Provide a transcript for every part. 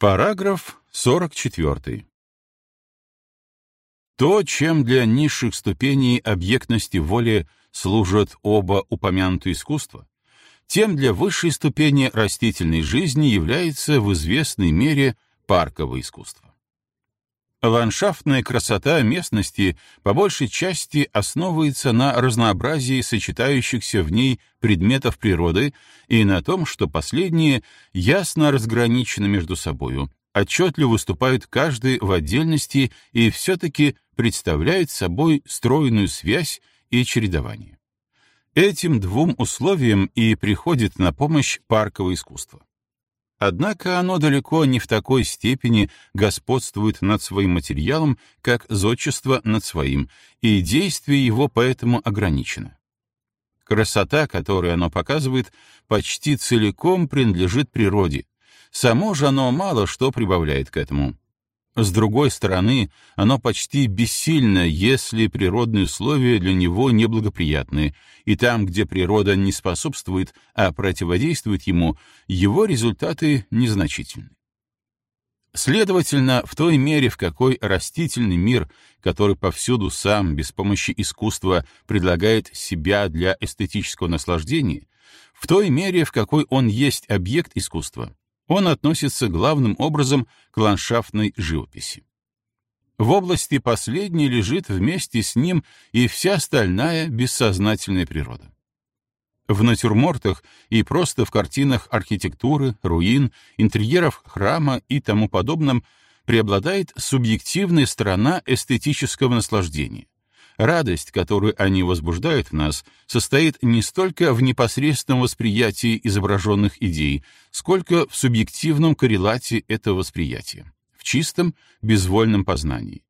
Параграф 44. То, чем для низших ступеней объектности воли служат оба упомянутые искусства, тем для высшей ступени растительной жизни является в известной мере парковое искусство. Ландшафтная красота местности по большей части основывается на разнообразии сочетающихся в ней предметов природы и на том, что последние ясно разграничены между собою, отчетливо выступают каждый в отдельности и все-таки представляют собой стройную связь и чередование. Этим двум условиям и приходит на помощь парковое искусство. Однако оно далеко не в такой степени господствует над своим материалом, как зодчество над своим, и действие его поэтому ограничено. Красота, которую оно показывает, почти целиком принадлежит природе. Само же оно мало что прибавляет к этому. С другой стороны, оно почти бессильно, если природные условия для него неблагоприятны, и там, где природа не способствует, а противодействует ему, его результаты незначительны. Следовательно, в той мере, в какой растительный мир, который повсюду сам, без помощи искусства, предлагает себя для эстетического наслаждения, в той мере, в какой он есть объект искусства, он относится главным образом к ландшафтной живописи. В области последней лежит вместе с ним и вся остальная бессознательная природа. В натюрмортах и просто в картинах архитектуры, руин, интерьеров храма и тому подобном преобладает субъективная сторона эстетического наслаждения, Радость, которую они возбуждают в нас, состоит не столько в непосредственном восприятии изображенных идей, сколько в субъективном коррелате этого восприятия, в чистом, безвольном познании.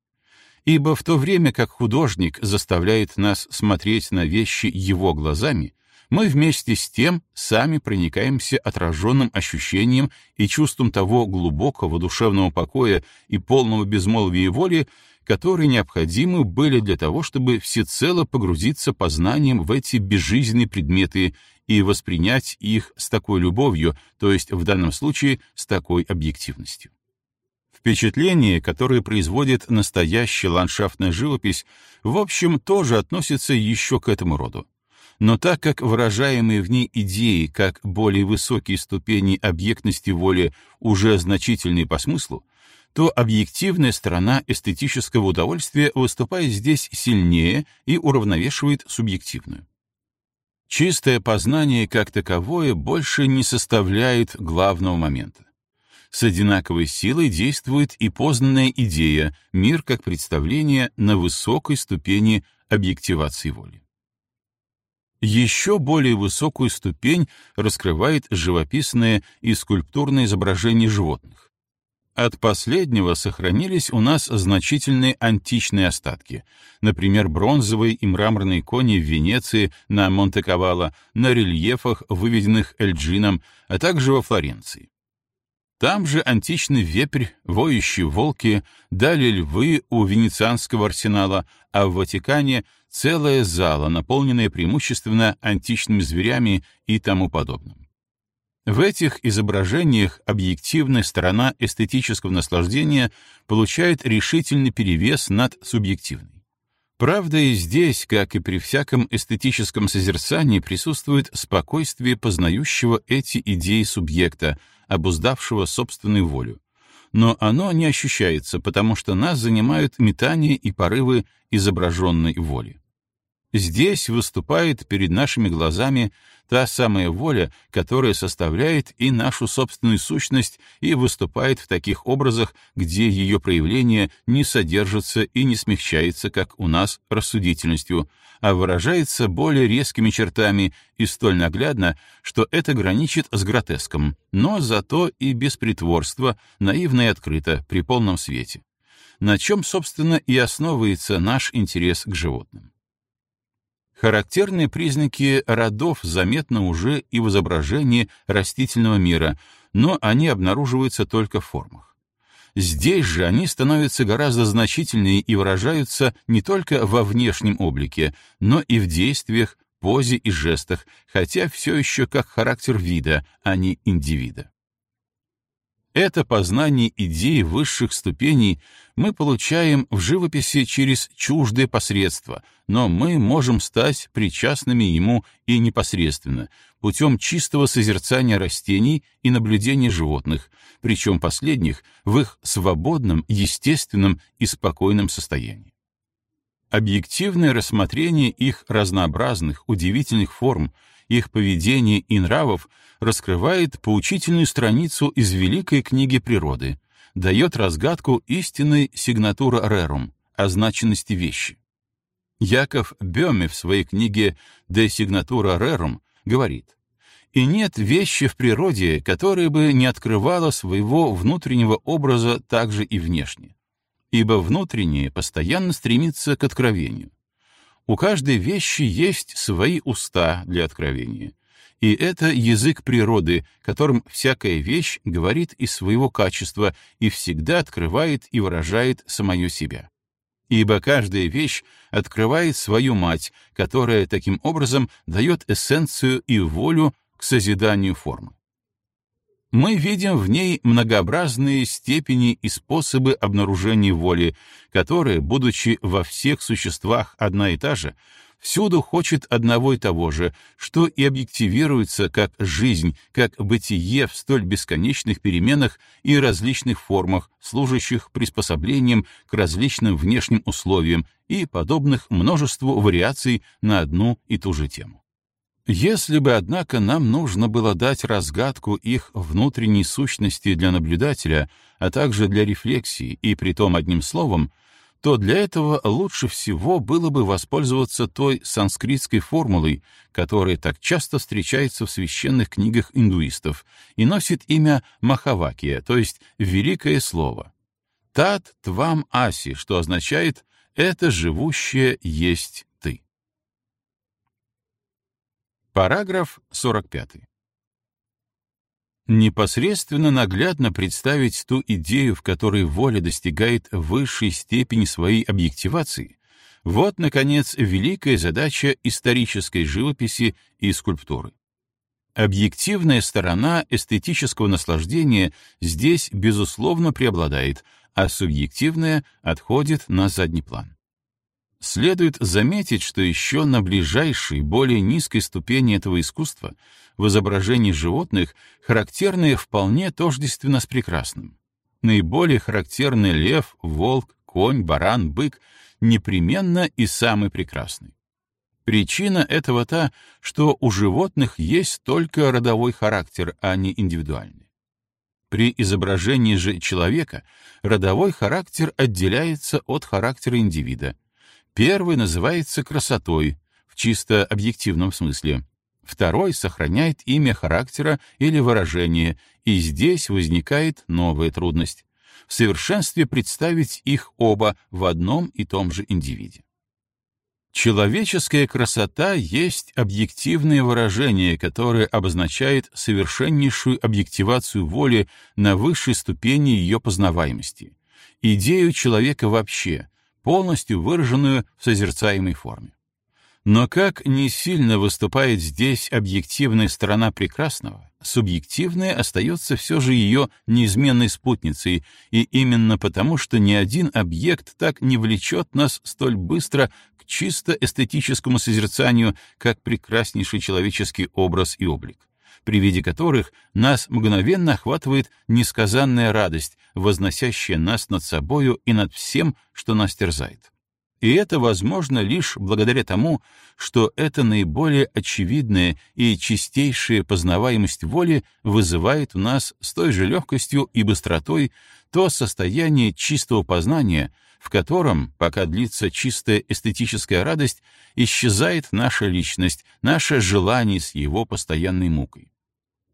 Ибо в то время как художник заставляет нас смотреть на вещи его глазами, мы вместе с тем сами проникаемся отраженным ощущением и чувством того глубокого душевного покоя и полного безмолвия воли, которые необходимы были для того, чтобы всецело погрузиться познанием в эти безжизненные предметы и воспринять их с такой любовью, то есть в данном случае с такой объективностью. Впечатление, которое производит настоящая ландшафтная живопись, в общем, тоже относится еще к этому роду. Но так как выражаемые в ней идеи, как более высокие ступени объектности воли, уже значительные по смыслу, то объективная сторона эстетического удовольствия выступает здесь сильнее и уравновешивает субъективную. Чистое познание как таковое больше не составляет главного момента. С одинаковой силой действует и познанная идея, мир как представление на высокой ступени объективации воли. Еще более высокую ступень раскрывает живописное и скульптурное изображение животных. От последнего сохранились у нас значительные античные остатки, например, бронзовые и мраморные кони в Венеции на Монте-Кавало, на рельефах, выведенных Эльджином, а также во Флоренции. Там же античный вепрь, воющие волки, дали львы у венецианского арсенала, а в Ватикане — целая зала, наполненная преимущественно античными зверями и тому подобным. В этих изображениях объективная сторона эстетического наслаждения получает решительный перевес над субъективной. Правда, и здесь, как и при всяком эстетическом созерцании, присутствует спокойствие познающего эти идеи субъекта, обуздавшего собственную волю. Но оно не ощущается, потому что нас занимают метания и порывы изображенной воли. Здесь выступает перед нашими глазами та самая воля, которая составляет и нашу собственную сущность и выступает в таких образах, где ее проявление не содержится и не смягчается, как у нас, рассудительностью, а выражается более резкими чертами и столь наглядно, что это граничит с гротеском, но зато и без притворства, наивно и открыто, при полном свете. На чем, собственно, и основывается наш интерес к животным. Характерные признаки родов заметны уже и в изображении растительного мира, но они обнаруживаются только в формах. Здесь же они становятся гораздо значительнее и выражаются не только во внешнем облике, но и в действиях, позе и жестах, хотя все еще как характер вида, а не индивида. Это познание идей высших ступеней мы получаем в живописи через чуждое посредство, но мы можем стать причастными ему и непосредственно, путем чистого созерцания растений и наблюдения животных, причем последних в их свободном, естественном и спокойном состоянии. Объективное рассмотрение их разнообразных, удивительных форм, их поведения и нравов раскрывает поучительную страницу из великой книги природы, дает разгадку истинной сигнатуры рерум, означенности вещи. Яков Бёме в своей книге «De signatura rerum» говорит, «И нет вещи в природе, которая бы не открывала своего внутреннего образа также и внешне, ибо внутреннее постоянно стремится к откровению. У каждой вещи есть свои уста для откровения, и это язык природы, которым всякая вещь говорит из своего качества и всегда открывает и выражает самое себя. Ибо каждая вещь открывает свою мать, которая таким образом дает эссенцию и волю к созиданию формы. Мы видим в ней многообразные степени и способы обнаружения воли, которая, будучи во всех существах одна и та же, всюду хочет одного и того же, что и объективируется как жизнь, как бытие в столь бесконечных переменах и различных формах, служащих приспособлением к различным внешним условиям и подобных множеству вариаций на одну и ту же тему. Если бы, однако, нам нужно было дать разгадку их внутренней сущности для наблюдателя, а также для рефлексии, и при том одним словом, то для этого лучше всего было бы воспользоваться той санскритской формулой, которая так часто встречается в священных книгах индуистов и носит имя Махавакия, то есть «великое слово». «Тат твам аси», что означает «это живущее есть ты». Параграф 45 непосредственно наглядно представить ту идею, в которой воля достигает высшей степени своей объективации, вот, наконец, великая задача исторической живописи и скульптуры. Объективная сторона эстетического наслаждения здесь, безусловно, преобладает, а субъективная отходит на задний план. Следует заметить, что еще на ближайшей, более низкой ступени этого искусства, в изображении животных, характерные вполне тождественно с прекрасным. Наиболее характерны лев, волк, конь, баран, бык, непременно и самый прекрасный. Причина этого та, что у животных есть только родовой характер, а не индивидуальный. При изображении же человека родовой характер отделяется от характера индивида, Первый называется красотой, в чисто объективном смысле. Второй сохраняет имя характера или выражения, и здесь возникает новая трудность — в совершенстве представить их оба в одном и том же индивиде. Человеческая красота есть объективное выражение, которое обозначает совершеннейшую объективацию воли на высшей ступени ее познаваемости, идею человека вообще, полностью выраженную в созерцаемой форме. Но как не сильно выступает здесь объективная сторона прекрасного, субъективная остается все же ее неизменной спутницей, и именно потому, что ни один объект так не влечет нас столь быстро к чисто эстетическому созерцанию, как прекраснейший человеческий образ и облик при виде которых нас мгновенно охватывает несказанная радость, возносящая нас над собою и над всем, что нас терзает. И это возможно лишь благодаря тому, что эта наиболее очевидная и чистейшая познаваемость воли вызывает в нас с той же легкостью и быстротой то состояние чистого познания, в котором, пока длится чистая эстетическая радость, исчезает наша личность, наше желание с его постоянной мукой.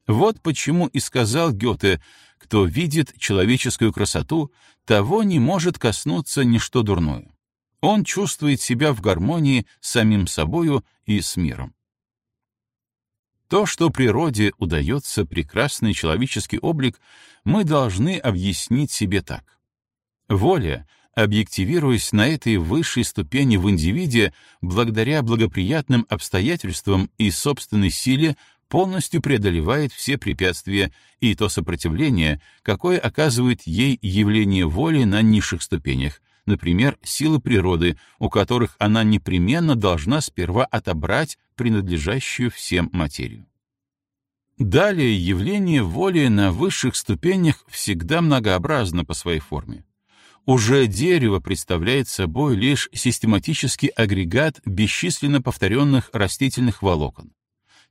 Вот почему и сказал Гёте, кто видит человеческую красоту, того не может коснуться ничто дурное. Он чувствует себя в гармонии с самим собою и с миром. То, что природе удается прекрасный человеческий облик, мы должны объяснить себе так. Воля, объективируясь на этой высшей ступени в индивиде, благодаря благоприятным обстоятельствам и собственной силе, полностью преодолевает все препятствия и то сопротивление, какое оказывает ей явление воли на низших ступенях, например, силы природы, у которых она непременно должна сперва отобрать принадлежащую всем материю. Далее явление воли на высших ступенях всегда многообразно по своей форме. Уже дерево представляет собой лишь систематический агрегат бесчисленно повторенных растительных волокон.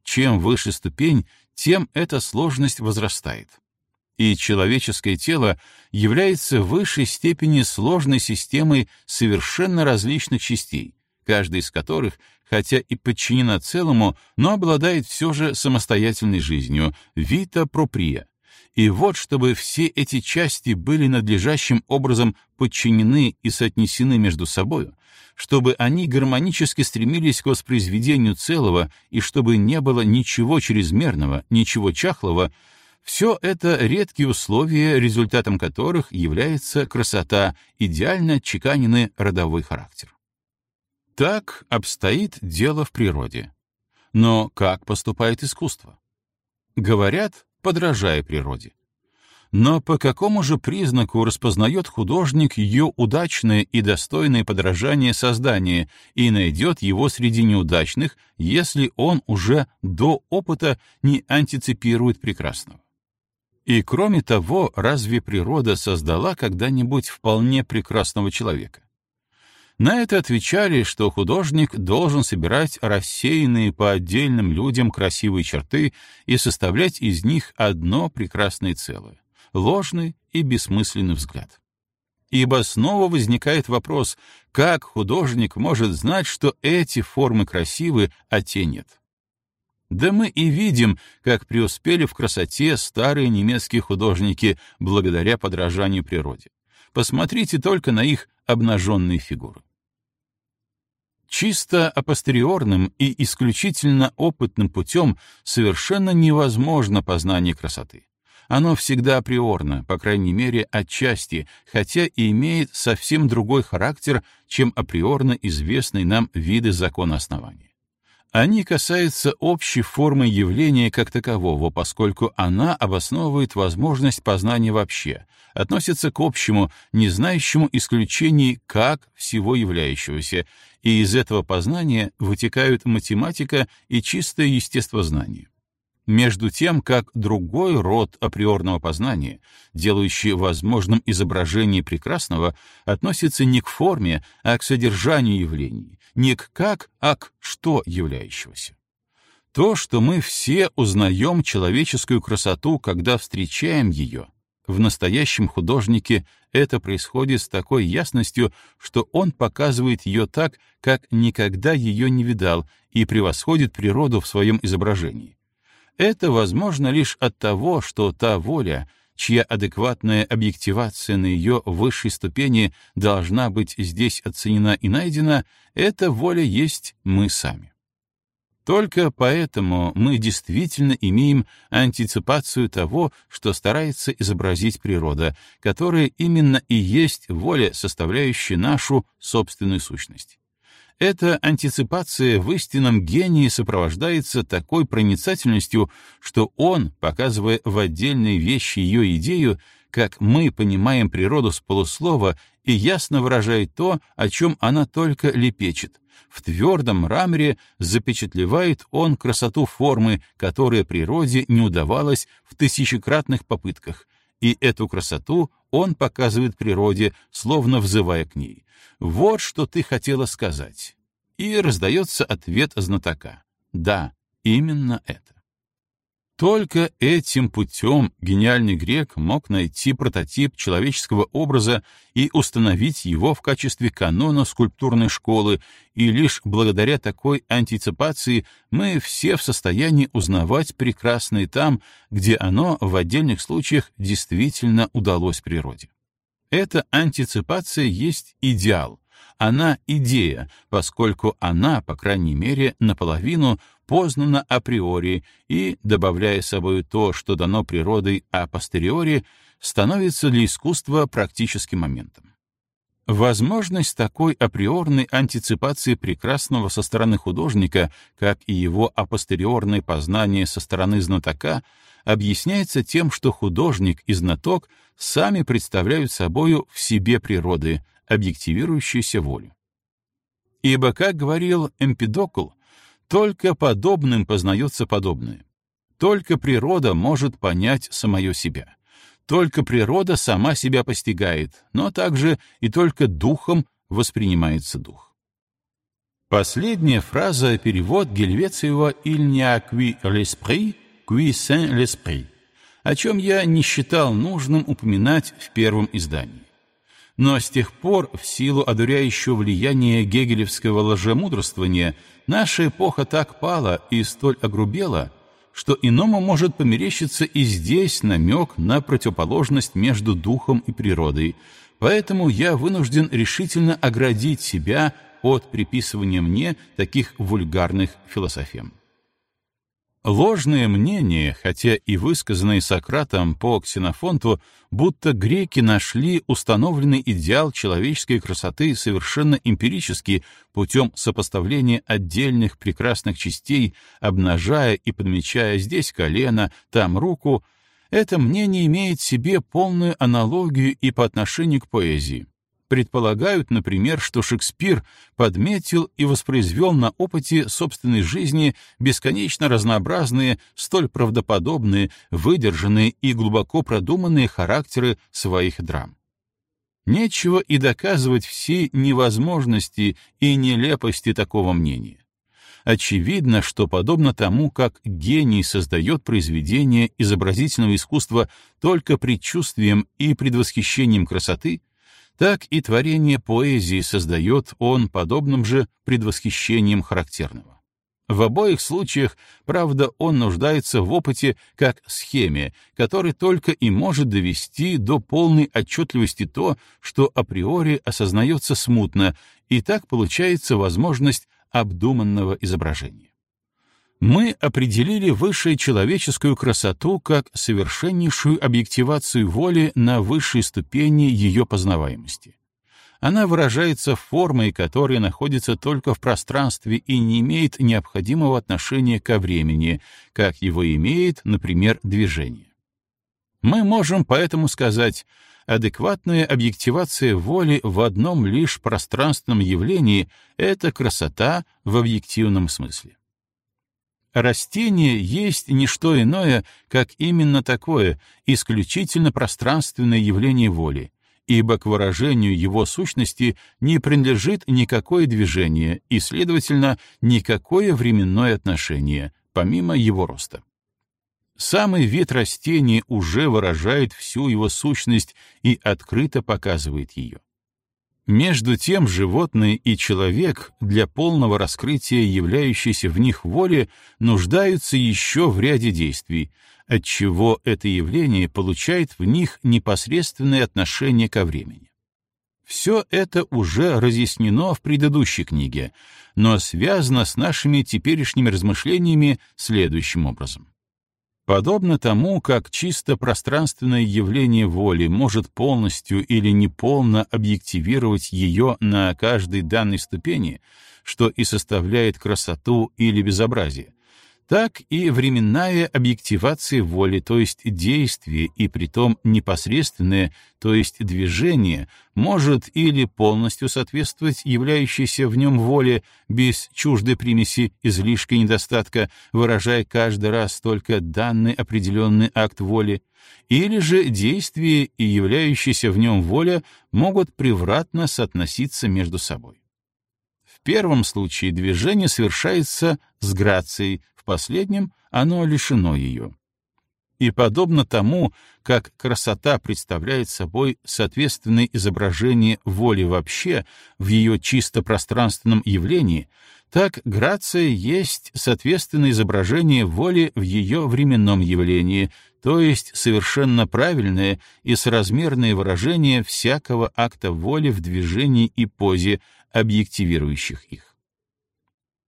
Чем выше ступень, тем эта сложность возрастает. И человеческое тело является в высшей степени сложной системой совершенно различных частей, каждая из которых, хотя и подчинена целому, но обладает все же самостоятельной жизнью, вита проприя. И вот, чтобы все эти части были надлежащим образом подчинены и соотнесены между собою, чтобы они гармонически стремились к воспроизведению целого и чтобы не было ничего чрезмерного, ничего чахлого, все это редкие условия, результатом которых является красота, идеально отчеканенный родовой характер. Так обстоит дело в природе. Но как поступает искусство? Говорят, подражая природе. Но по какому же признаку распознает художник ее удачное и достойное подражание создания и найдет его среди неудачных, если он уже до опыта не антиципирует прекрасного? И кроме того, разве природа создала когда-нибудь вполне прекрасного человека? На это отвечали, что художник должен собирать рассеянные по отдельным людям красивые черты и составлять из них одно прекрасное целое, ложный и бессмысленный взгляд. Ибо снова возникает вопрос, как художник может знать, что эти формы красивы, а те нет? Да мы и видим, как преуспели в красоте старые немецкие художники благодаря подражанию природе. Посмотрите только на их обнаженные фигуры. Чисто апостериорным и исключительно опытным путем совершенно невозможно познание красоты. Оно всегда априорно, по крайней мере, отчасти, хотя и имеет совсем другой характер, чем априорно известные нам виды закона основания. Они касаются общей формы явления как такового, поскольку она обосновывает возможность познания вообще, относится к общему, не знающему исключений как всего являющегося, и из этого познания вытекают математика и чистое естествознание. Между тем как другой род априорного познания, делающий возможным изображение прекрасного, относится не к форме, а к содержанию явлений, не к как, а к что являющегося. То, что мы все узнаем человеческую красоту, когда встречаем ее, в настоящем художнике это происходит с такой ясностью, что он показывает ее так, как никогда ее не видал, и превосходит природу в своем изображении это возможно лишь от того, что та воля, чья адекватная объективация на ее высшей ступени должна быть здесь оценена и найдена, эта воля есть мы сами. Только поэтому мы действительно имеем антиципацию того, что старается изобразить природа, которая именно и есть воля, составляющая нашу собственную сущность. Эта антиципация в истинном гении сопровождается такой проницательностью, что он, показывая в отдельной вещи ее идею, как мы понимаем природу с полуслова и ясно выражает то, о чем она только лепечет. В твердом мраморе запечатлевает он красоту формы, которая природе не удавалась в тысячекратных попытках, и эту красоту он показывает природе, словно взывая к ней. «Вот что ты хотела сказать». И раздается ответ знатока. «Да, именно это». Только этим путем гениальный грек мог найти прототип человеческого образа и установить его в качестве канона скульптурной школы, и лишь благодаря такой антиципации мы все в состоянии узнавать прекрасное там, где оно в отдельных случаях действительно удалось природе. Эта антиципация есть идеал, она идея, поскольку она, по крайней мере, наполовину познана априори и, добавляя собой то, что дано природой апостериори, становится для искусства практическим моментом. Возможность такой априорной антиципации прекрасного со стороны художника, как и его апостериорное познание со стороны знатока, объясняется тем, что художник и знаток сами представляют собою в себе природы, объективирующуюся волю. Ибо, как говорил Эмпидокл, только подобным познается подобное. Только природа может понять самое себя. Только природа сама себя постигает, но также и только духом воспринимается дух. Последняя фраза — перевод Гельвециева «Il n'y a qui l'esprit, qui saint l'esprit», о чем я не считал нужным упоминать в первом издании. Но с тех пор, в силу одуряющего влияния гегелевского лжемудрствования, наша эпоха так пала и столь огрубела — что иному может померещиться и здесь намек на противоположность между духом и природой, поэтому я вынужден решительно оградить себя от приписывания мне таких вульгарных философем. Ложное мнение, хотя и высказанное Сократом по Ксенофонту, будто греки нашли установленный идеал человеческой красоты совершенно эмпирически путем сопоставления отдельных прекрасных частей, обнажая и подмечая здесь колено, там руку, это мнение имеет в себе полную аналогию и по отношению к поэзии предполагают, например, что Шекспир подметил и воспроизвел на опыте собственной жизни бесконечно разнообразные, столь правдоподобные, выдержанные и глубоко продуманные характеры своих драм. Нечего и доказывать всей невозможности и нелепости такого мнения. Очевидно, что подобно тому, как гений создает произведение изобразительного искусства только предчувствием и предвосхищением красоты, так и творение поэзии создает он подобным же предвосхищением характерного. В обоих случаях, правда, он нуждается в опыте как схеме, который только и может довести до полной отчетливости то, что априори осознается смутно, и так получается возможность обдуманного изображения мы определили высшую человеческую красоту как совершеннейшую объективацию воли на высшей ступени ее познаваемости. Она выражается формой, которая находится только в пространстве и не имеет необходимого отношения ко времени, как его имеет, например, движение. Мы можем поэтому сказать, адекватная объективация воли в одном лишь пространственном явлении — это красота в объективном смысле. Растение есть не что иное, как именно такое, исключительно пространственное явление воли, ибо к выражению его сущности не принадлежит никакое движение и, следовательно, никакое временное отношение, помимо его роста. Самый вид растения уже выражает всю его сущность и открыто показывает ее. Между тем животные и человек для полного раскрытия являющейся в них воли нуждаются еще в ряде действий, отчего это явление получает в них непосредственное отношение ко времени. Все это уже разъяснено в предыдущей книге, но связано с нашими теперешними размышлениями следующим образом. Подобно тому, как чисто пространственное явление воли может полностью или неполно объективировать ее на каждой данной ступени, что и составляет красоту или безобразие, так и временная объективация воли, то есть действие, и притом непосредственное, то есть движение, может или полностью соответствовать являющейся в нем воле без чуждой примеси излишка недостатка, выражая каждый раз только данный определенный акт воли, или же действие и являющаяся в нем воля могут превратно соотноситься между собой. В первом случае движение совершается с грацией, последнем оно лишено ее. И подобно тому, как красота представляет собой соответственное изображение воли вообще в ее чисто пространственном явлении, так грация есть соответственное изображение воли в ее временном явлении, то есть совершенно правильное и соразмерное выражение всякого акта воли в движении и позе, объективирующих их.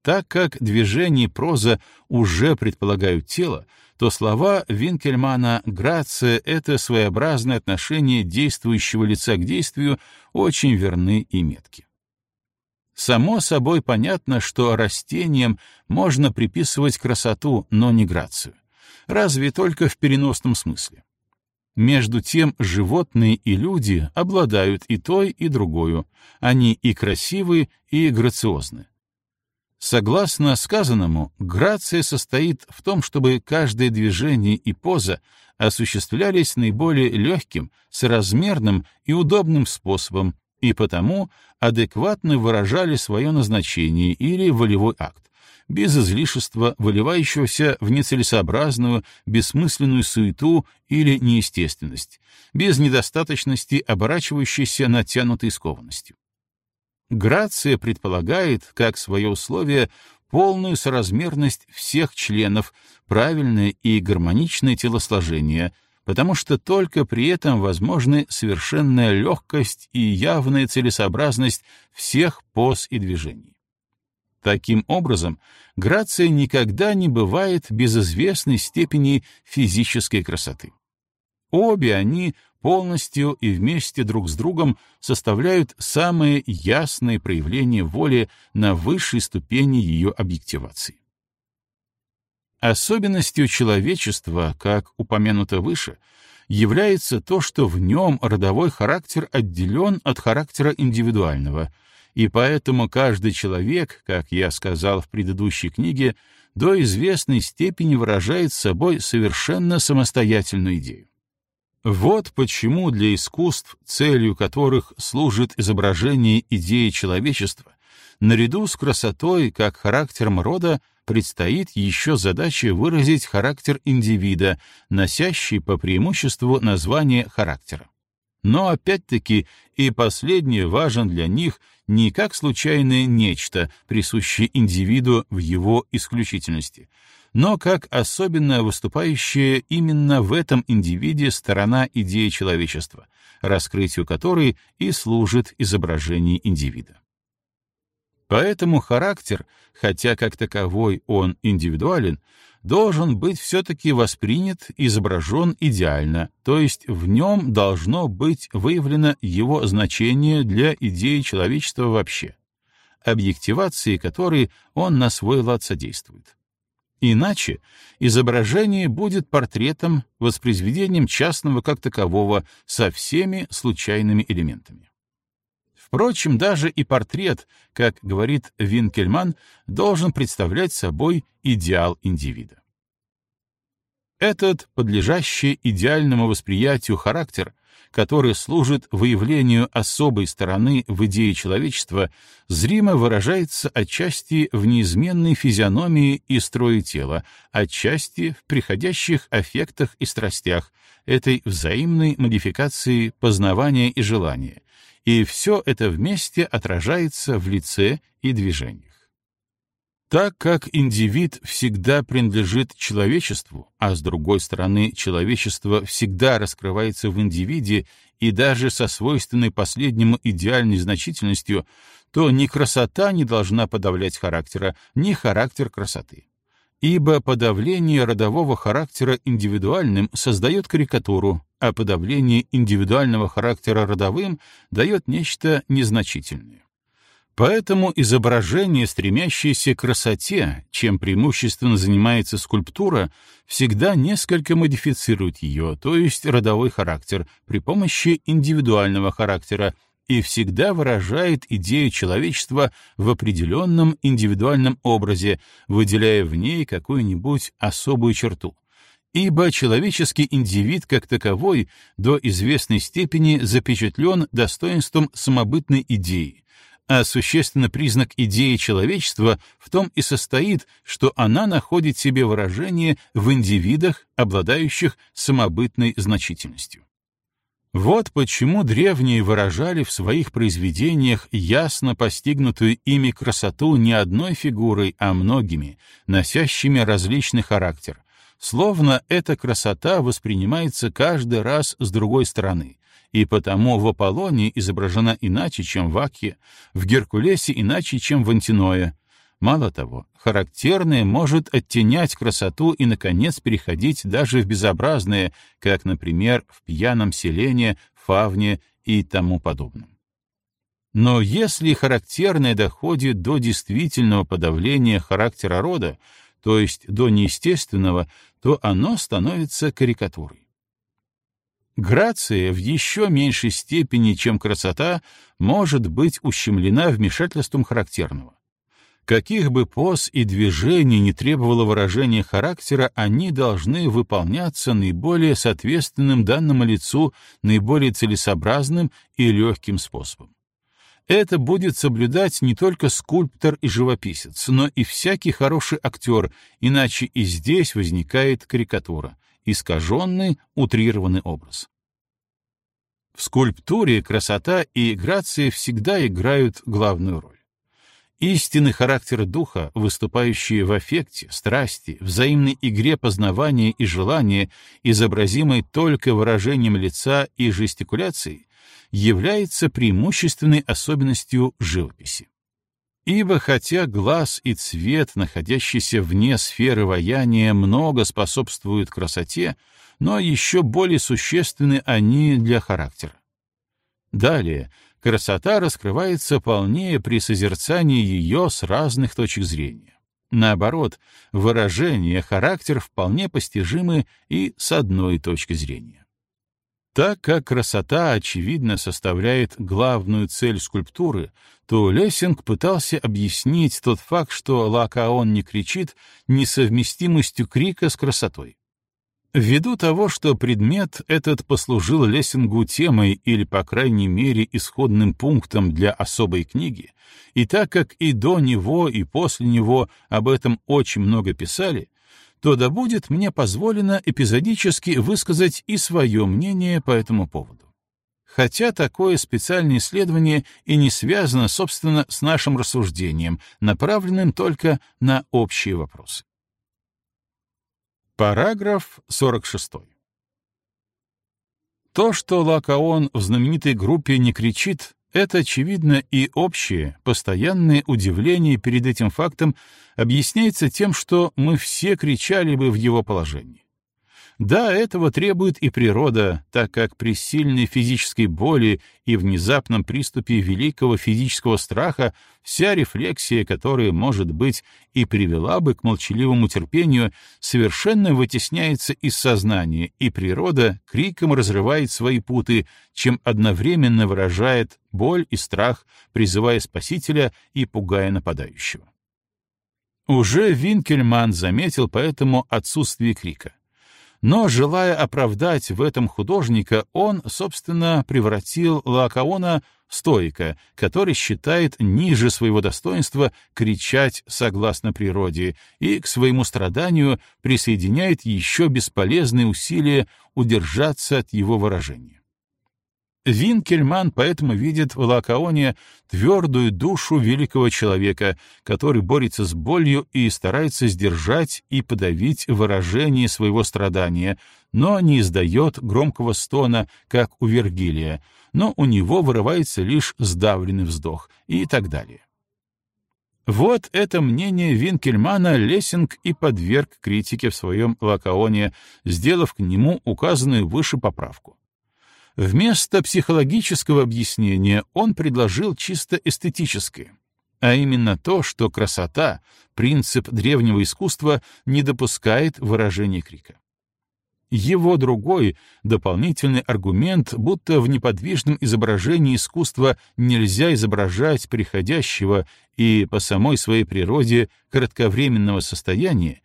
Так как движение и проза уже предполагают тело, то слова Винкельмана «грация» — это своеобразное отношение действующего лица к действию, очень верны и метки. Само собой понятно, что растениям можно приписывать красоту, но не грацию. Разве только в переносном смысле. Между тем, животные и люди обладают и той, и другою. Они и красивы, и грациозны. Согласно сказанному, грация состоит в том, чтобы каждое движение и поза осуществлялись наиболее легким, соразмерным и удобным способом, и потому адекватно выражали свое назначение или волевой акт, без излишества, выливающегося в нецелесообразную, бессмысленную суету или неестественность, без недостаточности, оборачивающейся натянутой скованностью. Грация предполагает, как свое условие, полную соразмерность всех членов, правильное и гармоничное телосложение, потому что только при этом возможны совершенная легкость и явная целесообразность всех поз и движений. Таким образом, грация никогда не бывает без известной степени физической красоты. Обе они полностью и вместе друг с другом составляют самые ясные проявления воли на высшей ступени ее объективации. Особенностью человечества, как упомянуто выше, является то, что в нем родовой характер отделен от характера индивидуального, и поэтому каждый человек, как я сказал в предыдущей книге, до известной степени выражает собой совершенно самостоятельную идею. Вот почему для искусств, целью которых служит изображение идеи человечества, наряду с красотой как характером рода предстоит еще задача выразить характер индивида, носящий по преимуществу название характера. Но опять-таки и последнее важен для них не как случайное нечто, присущее индивиду в его исключительности, но как особенно выступающая именно в этом индивиде сторона идеи человечества, раскрытию которой и служит изображение индивида. Поэтому характер, хотя как таковой он индивидуален, должен быть все-таки воспринят, изображен идеально, то есть в нем должно быть выявлено его значение для идеи человечества вообще, объективации которой он на свой лад содействует. Иначе изображение будет портретом, воспроизведением частного как такового со всеми случайными элементами. Впрочем, даже и портрет, как говорит Винкельман, должен представлять собой идеал индивида. Этот подлежащий идеальному восприятию характер который служит выявлению особой стороны в идее человечества, зримо выражается отчасти в неизменной физиономии и строе тела, отчасти в приходящих аффектах и страстях, этой взаимной модификации познавания и желания, и все это вместе отражается в лице и движении. Так как индивид всегда принадлежит человечеству, а с другой стороны человечество всегда раскрывается в индивиде и даже со свойственной последнему идеальной значительностью, то ни красота не должна подавлять характера, ни характер красоты. Ибо подавление родового характера индивидуальным создает карикатуру, а подавление индивидуального характера родовым дает нечто незначительное. Поэтому изображение, стремящееся к красоте, чем преимущественно занимается скульптура, всегда несколько модифицирует ее, то есть родовой характер, при помощи индивидуального характера, и всегда выражает идею человечества в определенном индивидуальном образе, выделяя в ней какую-нибудь особую черту. Ибо человеческий индивид как таковой до известной степени запечатлен достоинством самобытной идеи, а существенный признак идеи человечества в том и состоит, что она находит себе выражение в индивидах, обладающих самобытной значительностью. Вот почему древние выражали в своих произведениях ясно постигнутую ими красоту не одной фигурой, а многими, носящими различный характер, словно эта красота воспринимается каждый раз с другой стороны, и потому в Аполлоне изображена иначе, чем в Акке, в Геркулесе иначе, чем в Антиное, Мало того, характерное может оттенять красоту и, наконец, переходить даже в безобразное, как, например, в пьяном селении, фавне и тому подобном. Но если характерное доходит до действительного подавления характера рода, то есть до неестественного, то оно становится карикатурой. Грация в еще меньшей степени, чем красота, может быть ущемлена вмешательством характерного. Каких бы поз и движений не требовало выражения характера, они должны выполняться наиболее соответственным данному лицу, наиболее целесообразным и легким способом. Это будет соблюдать не только скульптор и живописец, но и всякий хороший актер, иначе и здесь возникает карикатура, искаженный, утрированный образ. В скульптуре красота и грация всегда играют главную роль. Истинный характер духа, выступающий в аффекте, страсти, взаимной игре познавания и желания, изобразимой только выражением лица и жестикуляцией, является преимущественной особенностью живописи. Ибо хотя глаз и цвет, находящиеся вне сферы ваяния, много способствуют красоте, но еще более существенны они для характера. Далее — красота раскрывается полнее при созерцании ее с разных точек зрения. Наоборот, выражение, характер вполне постижимы и с одной точки зрения. Так как красота, очевидно, составляет главную цель скульптуры, то Лессинг пытался объяснить тот факт, что Лакаон не кричит, несовместимостью крика с красотой. Ввиду того, что предмет этот послужил Лессингу темой или, по крайней мере, исходным пунктом для особой книги, и так как и до него, и после него об этом очень много писали, то да будет мне позволено эпизодически высказать и свое мнение по этому поводу. Хотя такое специальное исследование и не связано, собственно, с нашим рассуждением, направленным только на общие вопросы. Параграф 46. То, что Лакаон в знаменитой группе не кричит, это, очевидно, и общее, постоянное удивление перед этим фактом объясняется тем, что мы все кричали бы в его положении. Да, этого требует и природа, так как при сильной физической боли и внезапном приступе великого физического страха вся рефлексия, которая, может быть, и привела бы к молчаливому терпению, совершенно вытесняется из сознания, и природа криком разрывает свои путы, чем одновременно выражает боль и страх, призывая спасителя и пугая нападающего. Уже Винкельман заметил поэтому отсутствие крика. Но, желая оправдать в этом художника, он, собственно, превратил Лакаона в стоика, который считает ниже своего достоинства кричать согласно природе и к своему страданию присоединяет еще бесполезные усилия удержаться от его выражения. Винкельман поэтому видит в Лакаоне твердую душу великого человека, который борется с болью и старается сдержать и подавить выражение своего страдания, но не издает громкого стона, как у Вергилия, но у него вырывается лишь сдавленный вздох и так далее. Вот это мнение Винкельмана Лессинг и подверг критике в своем Лакаоне, сделав к нему указанную выше поправку. Вместо психологического объяснения он предложил чисто эстетическое, а именно то, что красота, принцип древнего искусства, не допускает выражения крика. Его другой, дополнительный аргумент, будто в неподвижном изображении искусства нельзя изображать приходящего и по самой своей природе кратковременного состояния,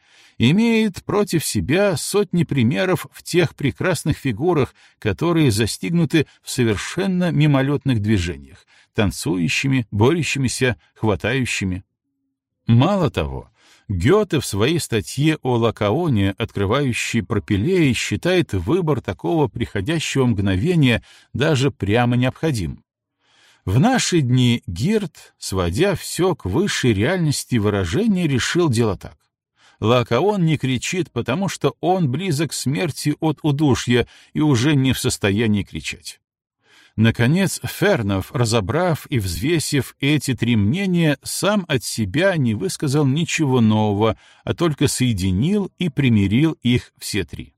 имеет против себя сотни примеров в тех прекрасных фигурах, которые застигнуты в совершенно мимолетных движениях, танцующими, борющимися, хватающими. Мало того, Гёте в своей статье о Лакаоне, открывающей пропилеи, считает выбор такого приходящего мгновения даже прямо необходим. В наши дни Гирт, сводя все к высшей реальности выражения, решил дело так. Лакаон не кричит, потому что он близок к смерти от удушья и уже не в состоянии кричать. Наконец, Фернов, разобрав и взвесив эти три мнения, сам от себя не высказал ничего нового, а только соединил и примирил их все три.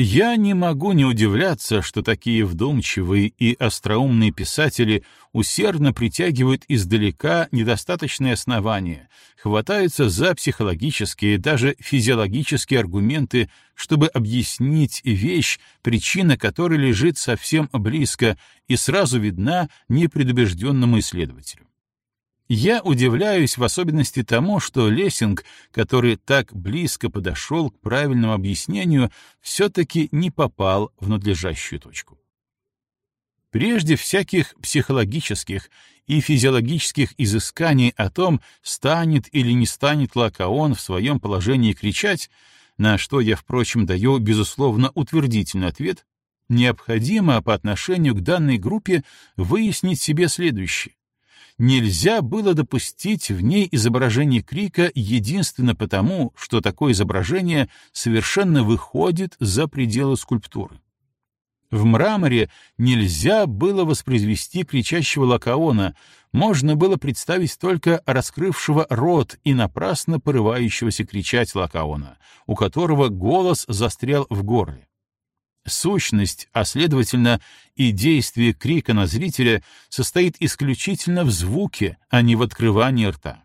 Я не могу не удивляться, что такие вдумчивые и остроумные писатели усердно притягивают издалека недостаточные основания, хватаются за психологические, даже физиологические аргументы, чтобы объяснить вещь, причина которой лежит совсем близко и сразу видна непредубежденному исследователю. Я удивляюсь в особенности тому, что Лессинг, который так близко подошел к правильному объяснению, все-таки не попал в надлежащую точку. Прежде всяких психологических и физиологических изысканий о том, станет или не станет Лакаон в своем положении кричать, на что я, впрочем, даю, безусловно, утвердительный ответ, необходимо по отношению к данной группе выяснить себе следующее нельзя было допустить в ней изображение крика единственно потому, что такое изображение совершенно выходит за пределы скульптуры. В мраморе нельзя было воспроизвести кричащего Лакаона, можно было представить только раскрывшего рот и напрасно порывающегося кричать Лакаона, у которого голос застрял в горле. Сущность, а следовательно и действие крика на зрителя состоит исключительно в звуке, а не в открывании рта.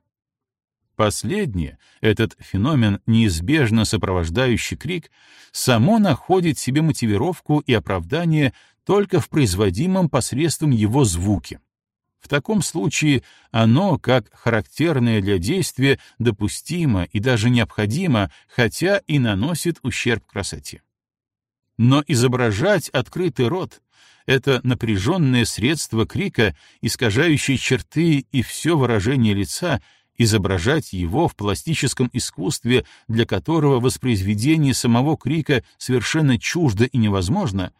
Последнее, этот феномен, неизбежно сопровождающий крик, само находит себе мотивировку и оправдание только в производимом посредством его звуке. В таком случае оно, как характерное для действия, допустимо и даже необходимо, хотя и наносит ущерб красоте. Но изображать открытый рот — это напряженное средство крика, искажающее черты и все выражение лица, изображать его в пластическом искусстве, для которого воспроизведение самого крика совершенно чуждо и невозможно,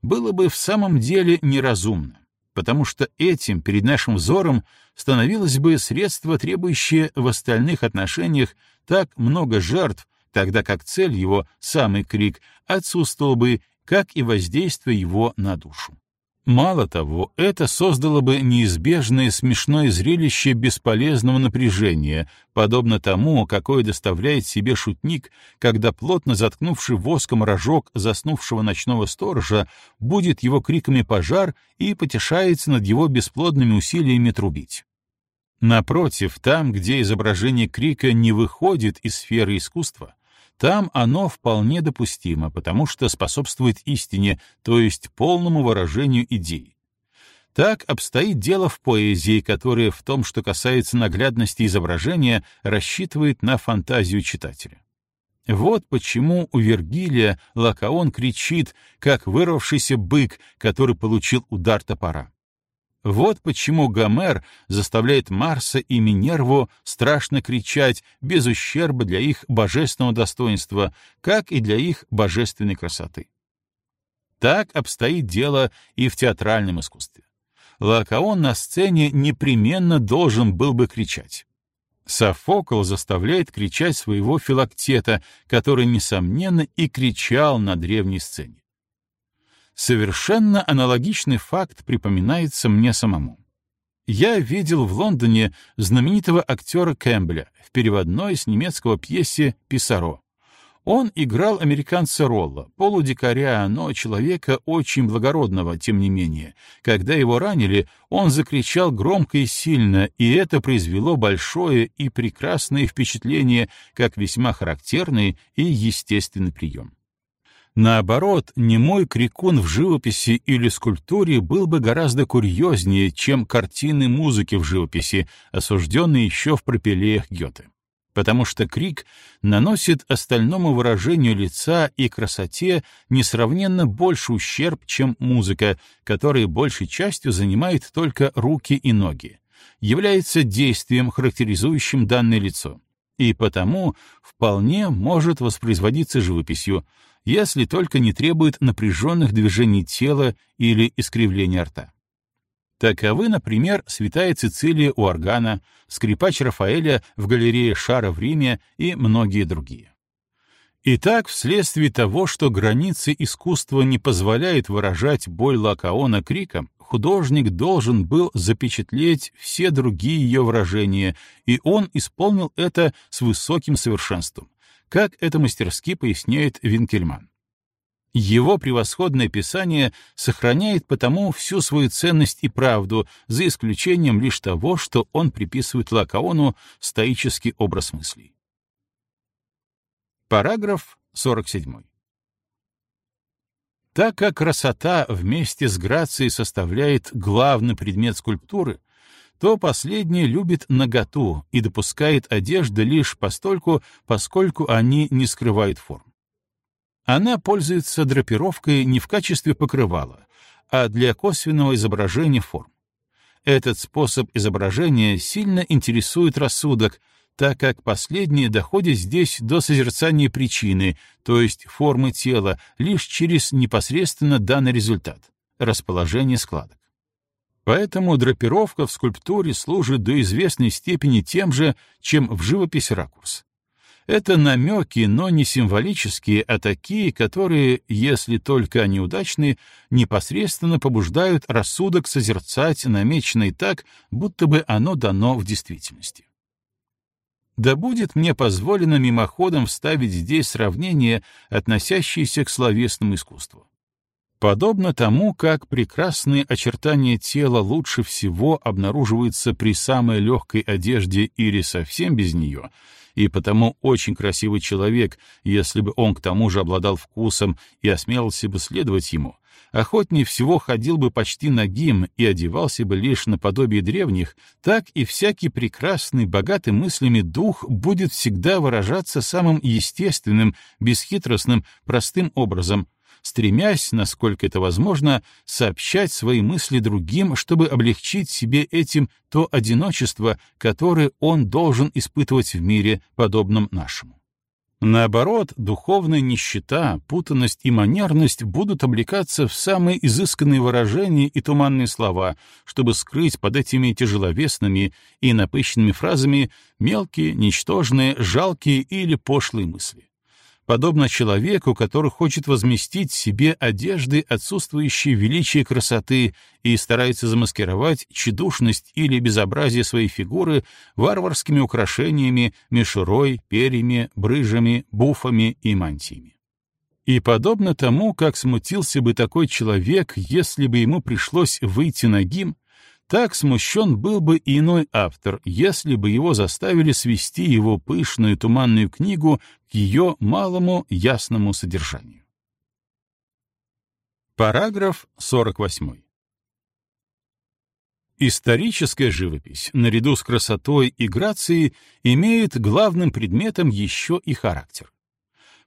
было бы в самом деле неразумно, потому что этим перед нашим взором становилось бы средство, требующее в остальных отношениях так много жертв, тогда как цель его, самый крик, отсутствовал бы, как и воздействие его на душу. Мало того, это создало бы неизбежное смешное зрелище бесполезного напряжения, подобно тому, какое доставляет себе шутник, когда плотно заткнувший воском рожок заснувшего ночного сторожа будет его криками пожар и потешается над его бесплодными усилиями трубить. Напротив, там, где изображение крика не выходит из сферы искусства, там оно вполне допустимо, потому что способствует истине, то есть полному выражению идей. Так обстоит дело в поэзии, которая в том, что касается наглядности изображения, рассчитывает на фантазию читателя. Вот почему у Вергилия Лакаон кричит, как вырвавшийся бык, который получил удар топора. Вот почему Гомер заставляет Марса и Минерву страшно кричать без ущерба для их божественного достоинства, как и для их божественной красоты. Так обстоит дело и в театральном искусстве. Лакаон на сцене непременно должен был бы кричать. Софокл заставляет кричать своего филактета, который, несомненно, и кричал на древней сцене. Совершенно аналогичный факт припоминается мне самому. Я видел в Лондоне знаменитого актера Кэмпбеля в переводной с немецкого пьесе «Писаро». Он играл американца Ролла, полудикаря, но человека очень благородного, тем не менее. Когда его ранили, он закричал громко и сильно, и это произвело большое и прекрасное впечатление, как весьма характерный и естественный прием. Наоборот, немой крикун в живописи или скульптуре был бы гораздо курьезнее, чем картины музыки в живописи, осужденные еще в пропелеях Гёте. Потому что крик наносит остальному выражению лица и красоте несравненно больше ущерб, чем музыка, которая большей частью занимает только руки и ноги, является действием, характеризующим данное лицо, и потому вполне может воспроизводиться живописью, если только не требует напряженных движений тела или искривления рта. Таковы, например, святая Цицилия у органа, скрипач Рафаэля в галерее Шара в Риме и многие другие. Итак, вследствие того, что границы искусства не позволяют выражать боль Лакаона криком, художник должен был запечатлеть все другие ее выражения, и он исполнил это с высоким совершенством, как это мастерски поясняет Винкельман. Его превосходное писание сохраняет потому всю свою ценность и правду, за исключением лишь того, что он приписывает Лакаону стоический образ мыслей. Параграф 47. Так как красота вместе с грацией составляет главный предмет скульптуры, то последняя любит наготу и допускает одежды лишь постольку, поскольку они не скрывают форм. Она пользуется драпировкой не в качестве покрывала, а для косвенного изображения форм. Этот способ изображения сильно интересует рассудок, так как последние доходят здесь до созерцания причины, то есть формы тела, лишь через непосредственно данный результат — расположение складок. Поэтому драпировка в скульптуре служит до известной степени тем же, чем в живописи ракурс. Это намеки, но не символические, а такие, которые, если только они удачны, непосредственно побуждают рассудок созерцать намеченное так, будто бы оно дано в действительности. Да будет мне позволено мимоходом вставить здесь сравнение, относящееся к словесному искусству. Подобно тому, как прекрасные очертания тела лучше всего обнаруживаются при самой легкой одежде или совсем без нее, и потому очень красивый человек, если бы он к тому же обладал вкусом и осмелился бы следовать ему, охотнее всего ходил бы почти нагим и одевался бы лишь наподобие древних, так и всякий прекрасный, богатый мыслями дух будет всегда выражаться самым естественным, бесхитростным, простым образом, стремясь, насколько это возможно, сообщать свои мысли другим, чтобы облегчить себе этим то одиночество, которое он должен испытывать в мире, подобном нашему. Наоборот, духовная нищета, путанность и манерность будут облекаться в самые изысканные выражения и туманные слова, чтобы скрыть под этими тяжеловесными и напыщенными фразами мелкие, ничтожные, жалкие или пошлые мысли подобно человеку, который хочет возместить себе одежды, отсутствующие величие красоты, и старается замаскировать тщедушность или безобразие своей фигуры варварскими украшениями, мишурой, перьями, брыжами, буфами и мантиями. И подобно тому, как смутился бы такой человек, если бы ему пришлось выйти нагим, так смущен был бы иной автор, если бы его заставили свести его пышную туманную книгу к ее малому ясному содержанию. Параграф 48. Историческая живопись, наряду с красотой и грацией, имеет главным предметом еще и характер.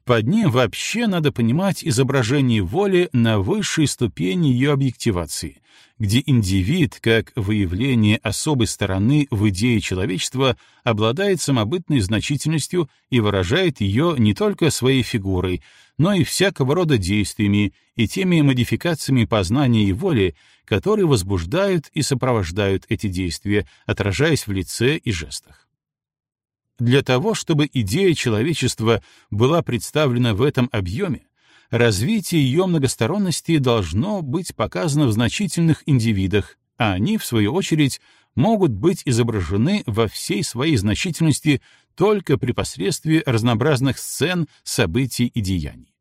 Под ним вообще надо понимать изображение воли на высшей ступени ее объективации, где индивид, как выявление особой стороны в идее человечества, обладает самобытной значительностью и выражает ее не только своей фигурой, но и всякого рода действиями и теми модификациями познания и воли, которые возбуждают и сопровождают эти действия, отражаясь в лице и жестах. Для того, чтобы идея человечества была представлена в этом объеме, развитие ее многосторонности должно быть показано в значительных индивидах, а они, в свою очередь, могут быть изображены во всей своей значительности только при посредстве разнообразных сцен, событий и деяний.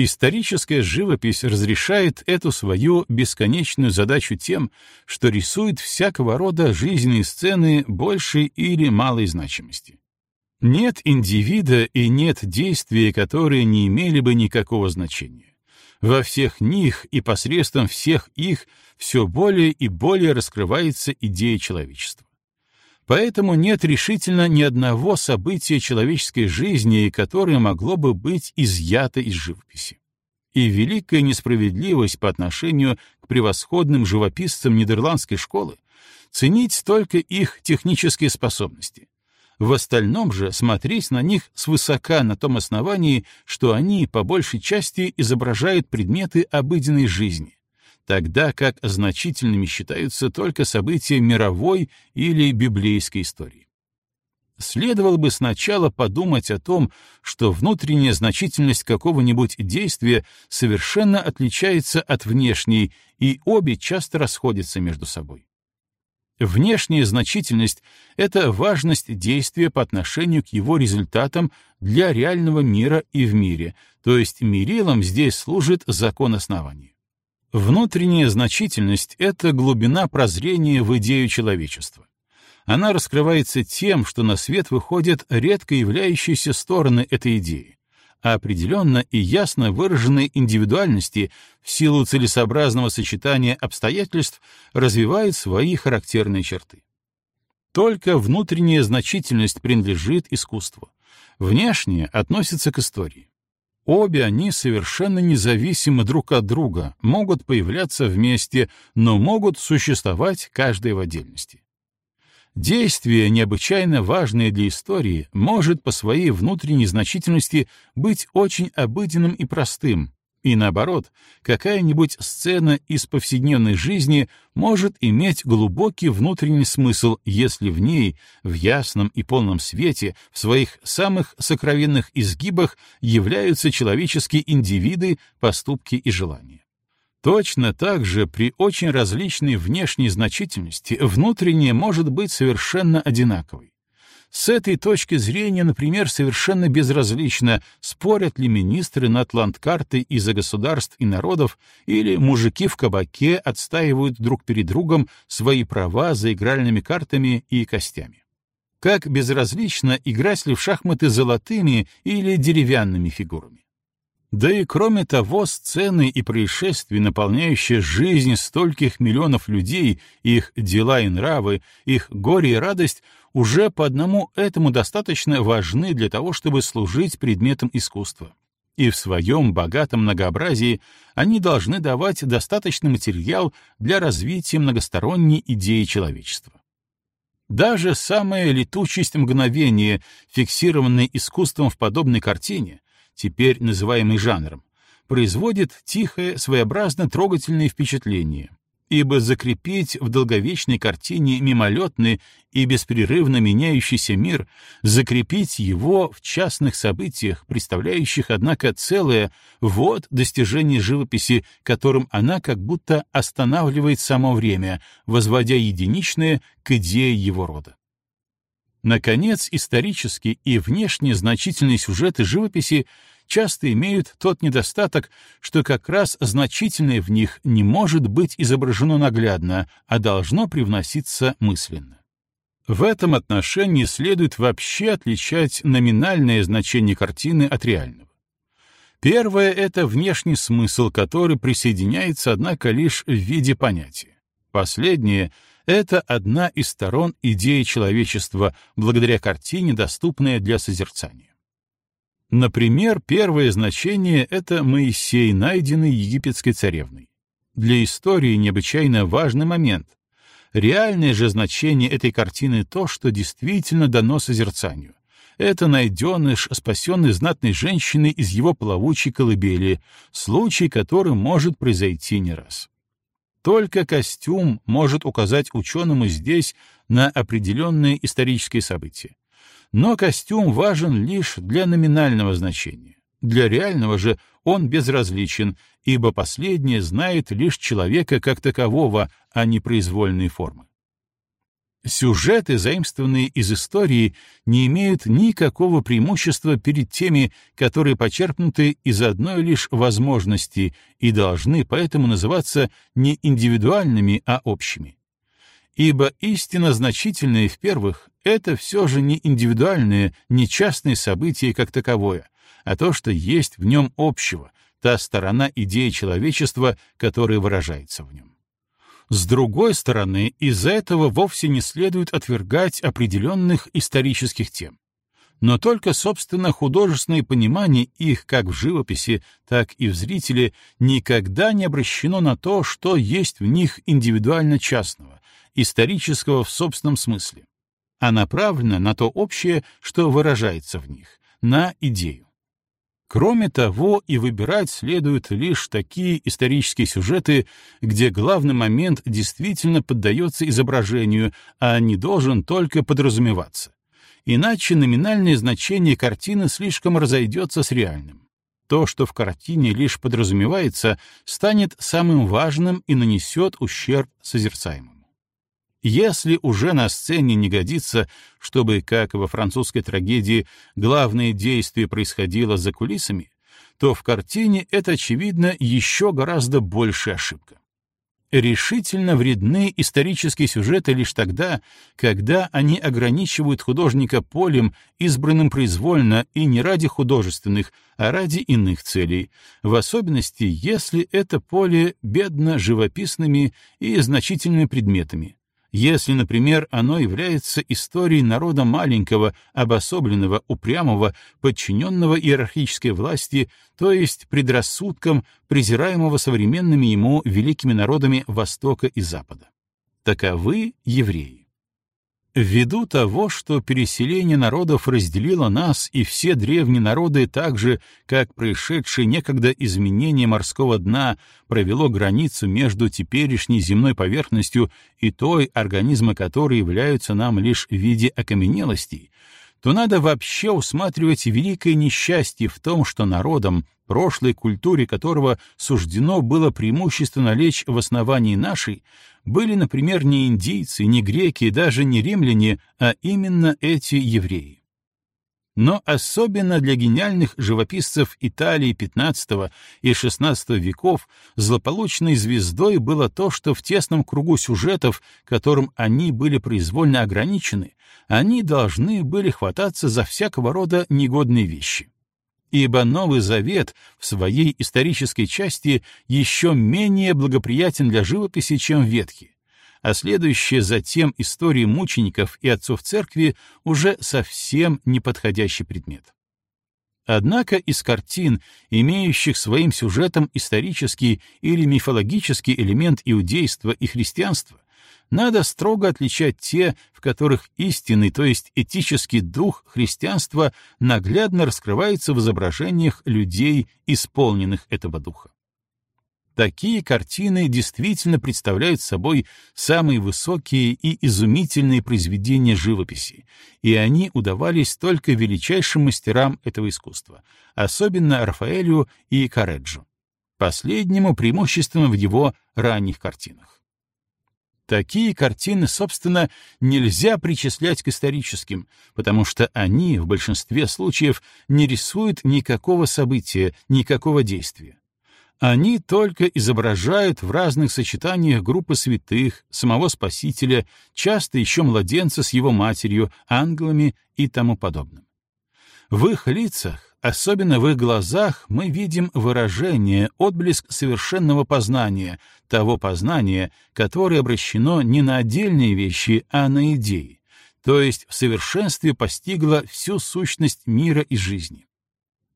Историческая живопись разрешает эту свою бесконечную задачу тем, что рисует всякого рода жизненные сцены большей или малой значимости. Нет индивида и нет действия, которые не имели бы никакого значения. Во всех них и посредством всех их все более и более раскрывается идея человечества. Поэтому нет решительно ни одного события человеческой жизни, которое могло бы быть изъято из живописи. И великая несправедливость по отношению к превосходным живописцам нидерландской школы ценить только их технические способности. В остальном же смотреть на них свысока на том основании, что они по большей части изображают предметы обыденной жизни, тогда как значительными считаются только события мировой или библейской истории. следовало бы сначала подумать о том, что внутренняя значительность какого-нибудь действия совершенно отличается от внешней, и обе часто расходятся между собой. Внешняя значительность — это важность действия по отношению к его результатам для реального мира и в мире, то есть мерилом здесь служит закон основания. Внутренняя значительность — это глубина прозрения в идею человечества. Она раскрывается тем, что на свет выходят редко являющиеся стороны этой идеи, а определенно и ясно выраженные индивидуальности в силу целесообразного сочетания обстоятельств развивают свои характерные черты. Только внутренняя значительность принадлежит искусству. Внешняя относится к истории. Обе они совершенно независимы друг от друга, могут появляться вместе, но могут существовать каждая в отдельности. Действие, необычайно важное для истории, может по своей внутренней значительности быть очень обыденным и простым, и наоборот, какая-нибудь сцена из повседневной жизни может иметь глубокий внутренний смысл, если в ней, в ясном и полном свете, в своих самых сокровенных изгибах являются человеческие индивиды, поступки и желания. Точно так же при очень различной внешней значительности внутренняя может быть совершенно одинаковой. С этой точки зрения, например, совершенно безразлично, спорят ли министры над ландкартой из-за государств и народов, или мужики в кабаке отстаивают друг перед другом свои права за игральными картами и костями. Как безразлично, играть ли в шахматы золотыми или деревянными фигурами. Да и кроме того, сцены и происшествия, наполняющие жизнь стольких миллионов людей, их дела и нравы, их горе и радость, уже по одному этому достаточно важны для того, чтобы служить предметом искусства. И в своем богатом многообразии они должны давать достаточный материал для развития многосторонней идеи человечества. Даже самая летучесть мгновения, фиксированная искусством в подобной картине, теперь называемый жанром, производит тихое, своеобразно трогательное впечатление, ибо закрепить в долговечной картине мимолетный и беспрерывно меняющийся мир, закрепить его в частных событиях, представляющих, однако, целое, вот достижение живописи, которым она как будто останавливает само время, возводя единичное к идее его рода. Наконец, исторически и внешне значительные сюжеты живописи часто имеют тот недостаток, что как раз значительное в них не может быть изображено наглядно, а должно привноситься мысленно. В этом отношении следует вообще отличать номинальное значение картины от реального. Первое — это внешний смысл, который присоединяется, однако, лишь в виде понятия. Последнее — это одна из сторон идеи человечества, благодаря картине, доступная для созерцания. Например, первое значение — это Моисей, найденный египетской царевной. Для истории необычайно важный момент. Реальное же значение этой картины то, что действительно дано созерцанию. Это найденыш, спасенный знатной женщиной из его плавучей колыбели, случай, который может произойти не раз. Только костюм может указать ученому здесь на определенные исторические события но костюм важен лишь для номинального значения. Для реального же он безразличен, ибо последнее знает лишь человека как такового, а не произвольные формы. Сюжеты, заимствованные из истории, не имеют никакого преимущества перед теми, которые почерпнуты из одной лишь возможности и должны поэтому называться не индивидуальными, а общими ибо истинно значительные в первых — это все же не индивидуальные, не частные события как таковое, а то, что есть в нем общего, та сторона идеи человечества, которая выражается в нем. С другой стороны, из-за этого вовсе не следует отвергать определенных исторических тем. Но только, собственно, художественное понимание их как в живописи, так и в зрителе никогда не обращено на то, что есть в них индивидуально частного, исторического в собственном смысле, а направлена на то общее, что выражается в них, на идею. Кроме того, и выбирать следует лишь такие исторические сюжеты, где главный момент действительно поддается изображению, а не должен только подразумеваться. иначе номинальное значение картины слишком разойдется с реальным. То, что в картине лишь подразумевается, станет самым важным и нанесет ущерб созерцаемому. Если уже на сцене не годится, чтобы, как во французской трагедии, главное действие происходило за кулисами, то в картине это, очевидно, еще гораздо большая ошибка. Решительно вредны исторические сюжеты лишь тогда, когда они ограничивают художника полем, избранным произвольно и не ради художественных, а ради иных целей, в особенности, если это поле бедно живописными и значительными предметами, если, например, оно является историей народа маленького, обособленного, упрямого, подчиненного иерархической власти, то есть предрассудком, презираемого современными ему великими народами Востока и Запада. Таковы евреи. Ввиду того, что переселение народов разделило нас и все древние народы так же, как происшедшее некогда изменение морского дна провело границу между теперешней земной поверхностью и той, организмы которой являются нам лишь в виде окаменелостей, то надо вообще усматривать великое несчастье в том, что народам, прошлой культуре которого суждено было преимущественно лечь в основании нашей, были, например, не индийцы, не греки, даже не римляне, а именно эти евреи. Но особенно для гениальных живописцев Италии XV и XVI веков злополучной звездой было то, что в тесном кругу сюжетов, которым они были произвольно ограничены, они должны были хвататься за всякого рода негодные вещи. Ибо Новый Завет в своей исторической части еще менее благоприятен для живописи, чем Ветхий, а следующая затем истории мучеников и отцов церкви уже совсем неподходящий предмет. Однако из картин, имеющих своим сюжетом исторический или мифологический элемент иудейства и христианства, надо строго отличать те, в которых истинный, то есть этический дух христианства наглядно раскрывается в изображениях людей, исполненных этого духа. Такие картины действительно представляют собой самые высокие и изумительные произведения живописи, и они удавались только величайшим мастерам этого искусства, особенно Рафаэлю и Кареджо, последнему преимущественно в его ранних картинах. Такие картины, собственно, нельзя причислять к историческим, потому что они в большинстве случаев не рисуют никакого события, никакого действия. Они только изображают в разных сочетаниях группы святых, самого Спасителя, часто еще младенца с его матерью, ангелами и тому подобным. В их лицах, особенно в их глазах, мы видим выражение, отблеск совершенного познания, того познания, которое обращено не на отдельные вещи, а на идеи, то есть в совершенстве постигло всю сущность мира и жизни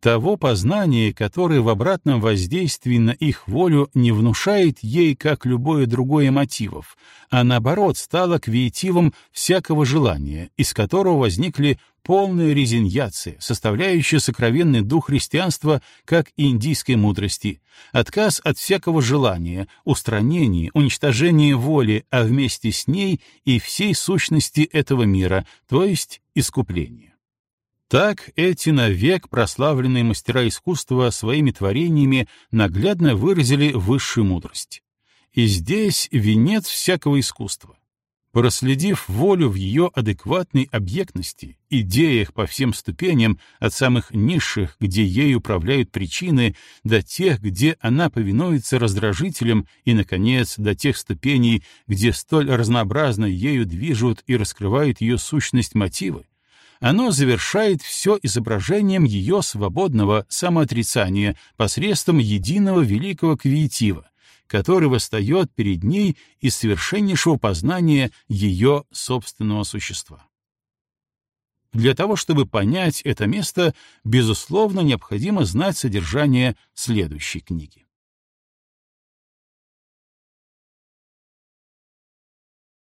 того познания, которое в обратном воздействии на их волю не внушает ей, как любое другое мотивов, а наоборот стало квиетивом всякого желания, из которого возникли полная резиньяция, составляющая сокровенный дух христианства, как и индийской мудрости, отказ от всякого желания, устранение, уничтожение воли, а вместе с ней и всей сущности этого мира, то есть искупление. Так эти навек прославленные мастера искусства своими творениями наглядно выразили высшую мудрость. И здесь венец всякого искусства. Проследив волю в ее адекватной объектности, идеях по всем ступеням, от самых низших, где ей управляют причины, до тех, где она повинуется раздражителям, и, наконец, до тех ступеней, где столь разнообразно ею движут и раскрывают ее сущность мотивы, оно завершает все изображением ее свободного самоотрицания посредством единого великого квиетива, который восстает перед ней из совершеннейшего познания ее собственного существа. Для того, чтобы понять это место, безусловно, необходимо знать содержание следующей книги.